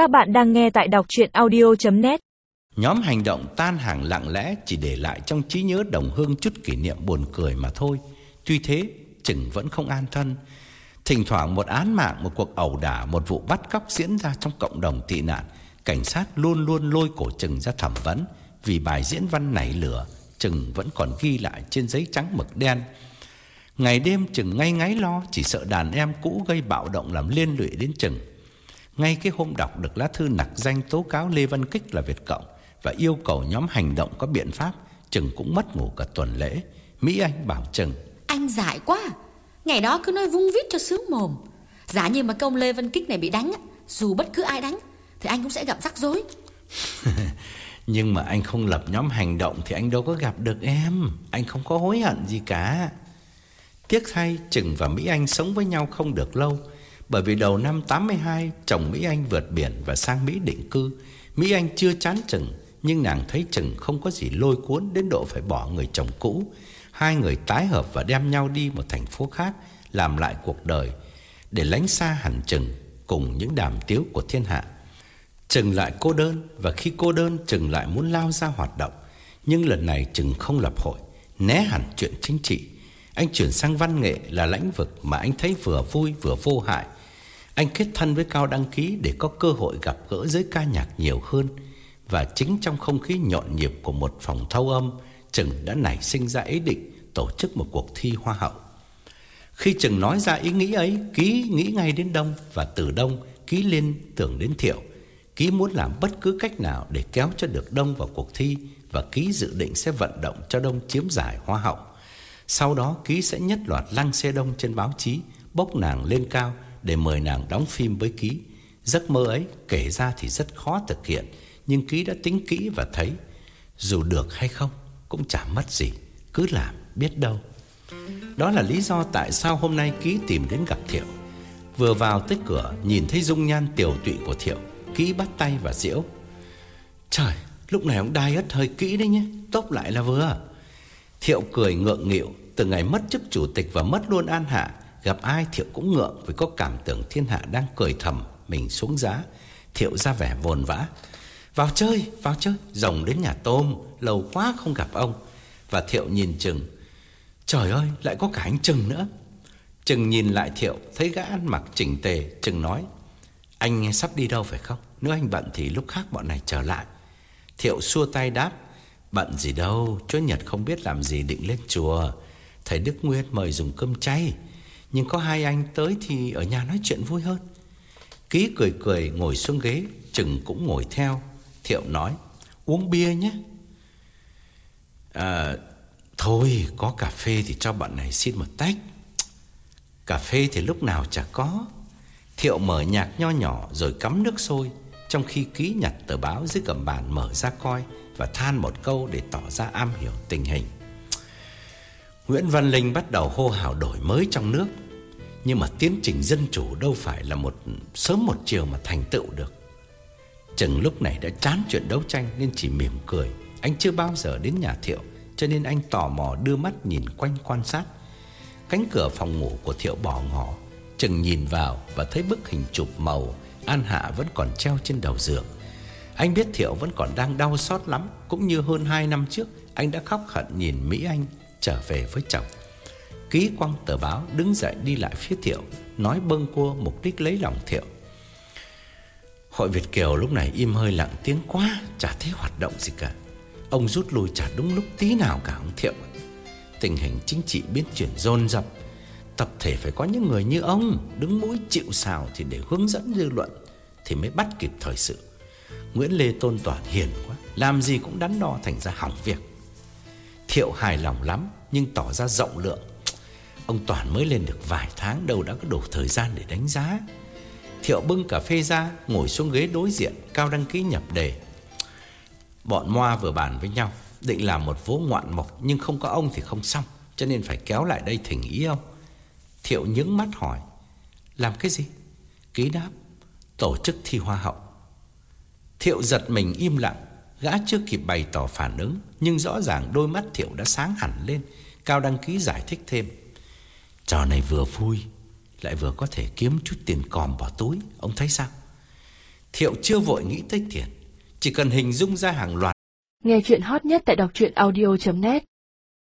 Các bạn đang nghe tại đọc chuyện audio.net Nhóm hành động tan hàng lặng lẽ chỉ để lại trong trí nhớ đồng hương chút kỷ niệm buồn cười mà thôi. Tuy thế, Trừng vẫn không an thân. Thỉnh thoảng một án mạng, một cuộc ẩu đả, một vụ bắt cóc diễn ra trong cộng đồng tị nạn. Cảnh sát luôn luôn lôi cổ Trừng ra thẩm vấn. Vì bài diễn văn nảy lửa, Trừng vẫn còn ghi lại trên giấy trắng mực đen. Ngày đêm Trừng ngay ngáy lo, chỉ sợ đàn em cũ gây bạo động làm liên lụy đến Trừng. Ngay cái hôm đọc được lá thư nặc danh tố cáo Lê Văn Kích là Việt Cộng và yêu cầu nhóm hành động có biện pháp, Trừng cũng mất ngủ cả tuần lễ. Mỹ Anh bảo Trừng Anh dại quá Ngày đó cứ nói vung vít cho sướng mồm. Giả như mà công Lê Văn Kích này bị đánh Dù bất cứ ai đánh Thì anh cũng sẽ gặp rắc rối. Nhưng mà anh không lập nhóm hành động Thì anh đâu có gặp được em. Anh không có hối hận gì cả. Tiếc thay Trừng và Mỹ Anh sống với nhau không được lâu bởi vì đầu năm 82 Chồng Mỹ Anh vượt biển và sang Mỹ định cư. Mỹ Anh chưa chán Trừng Nhưng nàng thấy Trừng không có gì lôi cuốn Đến độ phải bỏ người chồng cũ. Hai người tái hợp và đem nhau đi một thành phố khác, Làm lại cuộc đời, Để lánh xa hẳn Trừng Cùng những đàm tiếu của thiên hạ. Trừng lại cô đơn, Và khi cô đơn Trừng lại muốn lao ra hoạt động. Nhưng lần này Trừng không lập hội, Né hẳn chuyện chính trị. Anh chuyển sang văn nghệ là lãnh vực Mà anh thấy vừa vui vừa vô hại. Anh kết thân với Cao Đăng Ký Để có cơ hội gặp gỡ giới ca nhạc nhiều hơn. Và chính trong không khí nhộn nhịp Của một phòng thâu âm Trừng đã nảy sinh ra ý định Tổ chức một cuộc thi hoa hậu. Khi Trừng nói ra ý nghĩ ấy Ký nghĩ ngay đến Đông Và từ Đông Ký liên tưởng đến Thiệu. Ký muốn làm bất cứ cách nào để kéo cho được Đông vào cuộc thi và Ký dự định sẽ vận động cho Đông chiếm giải hoa hậu. Sau đó Ký sẽ nhất loạt lăng xe Đông trên báo chí, bốc nàng lên cao để mời nàng đóng phim với Ký. Giấc mơ ấy kể ra thì rất khó thực hiện, nhưng Ký đã tính kỹ và thấy dù được hay không cũng chả mất gì, cứ làm biết đâu. Đó là lý do tại sao hôm nay Ký tìm đến gặp Thiệu. Vừa vào tới cửa nhìn thấy dung nhan tiểu tụy của Thiệu, ký bắt tay và diễu Trời lúc này ông đai ất hơi kỹ đấy nhé Tốc lại là vừa Thiệu cười ngượng nghịu Từ ngày mất chức chủ tịch và mất luôn an hạ Gặp ai Thiệu cũng ngượng Vì có cảm tưởng thiên hạ đang cười thầm Mình xuống giá Thiệu ra vẻ vồn vã Vào chơi, vào chơi Rồng đến nhà tôm Lâu quá không gặp ông Và Thiệu nhìn Trừng Trời ơi, lại có cả anh Trừng nữa Trừng nhìn lại Thiệu Thấy gã ăn mặc chỉnh tề Trừng nói anh sắp đi đâu phải không? Nếu anh bận thì lúc khác bọn này trở lại. Thiệu xua tay đáp. Bận gì đâu, Chúa Nhật không biết làm gì định lên chùa. Thầy Đức Nguyên mời dùng cơm chay. Nhưng có hai anh tới thì ở nhà nói chuyện vui hơn. Ký cười cười ngồi xuống ghế, Trừng cũng ngồi theo. Thiệu nói, uống bia nhé. À, thôi, có cà phê thì cho bạn này xin một tách. Cà phê thì lúc nào chả có. Thiệu mở nhạc nho nhỏ rồi cắm nước sôi Trong khi ký nhặt tờ báo dưới gầm bàn mở ra coi Và than một câu để tỏ ra am hiểu tình hình Nguyễn Văn Linh bắt đầu hô hào đổi mới trong nước. Nhưng mà tiến trình dân chủ đâu phải là một, sớm một chiều mà thành tựu được. Trừng lúc này đã chán chuyện đấu tranh nên chỉ mỉm cười. Anh chưa bao giờ đến nhà Thiệu, Cho nên anh tò mò đưa mắt nhìn quanh quan sát. Cánh cửa phòng ngủ của Thiệu bỏ ngỏ, Chừng nhìn vào và thấy bức hình chụp màu An Hạ vẫn còn treo trên đầu giường. Anh biết Thiệu vẫn còn đang đau xót lắm, Cũng như hơn 2 năm trước, Anh đã khóc hận nhìn Mỹ Anh trở về với chồng. Ký quăng tờ báo đứng dậy đi lại phía Thiệu, Nói bâng cua mục đích lấy lòng Thiệu. Hội Việt Kiều lúc này im hơi lặng tiếng quá, Chả thấy hoạt động gì cả. Ông rút lui chả đúng lúc tí nào cả, ông Thiệu. Tình hình chính trị biến chuyển dồn dập. Tập thể phải có những người như ông, Đứng mũi chịu sào thì để hướng dẫn dư luận, Thì mới bắt kịp thời sự. Nguyễn Lê Tôn Toàn hiền quá, Làm gì cũng đắn đo thành ra hỏng việc. Thiệu hài lòng lắm, Nhưng tỏ ra rộng lượng. Ông Toàn mới lên được vài tháng, Đâu đã có đủ thời gian để đánh giá. Thiệu bưng cà phê ra, Ngồi xuống ghế đối diện, Cao đăng ký nhập đề. Bọn Moa vừa bàn với nhau, Định làm một vố ngoạn mộc, Nhưng không có ông thì không xong, Cho nên phải kéo lại đây thỉnh ý ông. Thiệu nhướng mắt hỏi, Làm cái gì? Ký đáp, Tổ chức thi hoa hậu. Thiệu giật mình im lặng Gã chưa kịp bày tỏ phản ứng Nhưng rõ ràng đôi mắt Thiệu đã sáng hẳn lên Cao đăng ký giải thích thêm Trò này vừa vui Lại vừa có thể kiếm chút tiền còm bỏ túi Ông thấy sao? Thiệu chưa vội nghĩ tới tiền, chỉ cần hình dung ra hàng loạt. Nghe chuyện hot nhất tại đọc truyện audio.net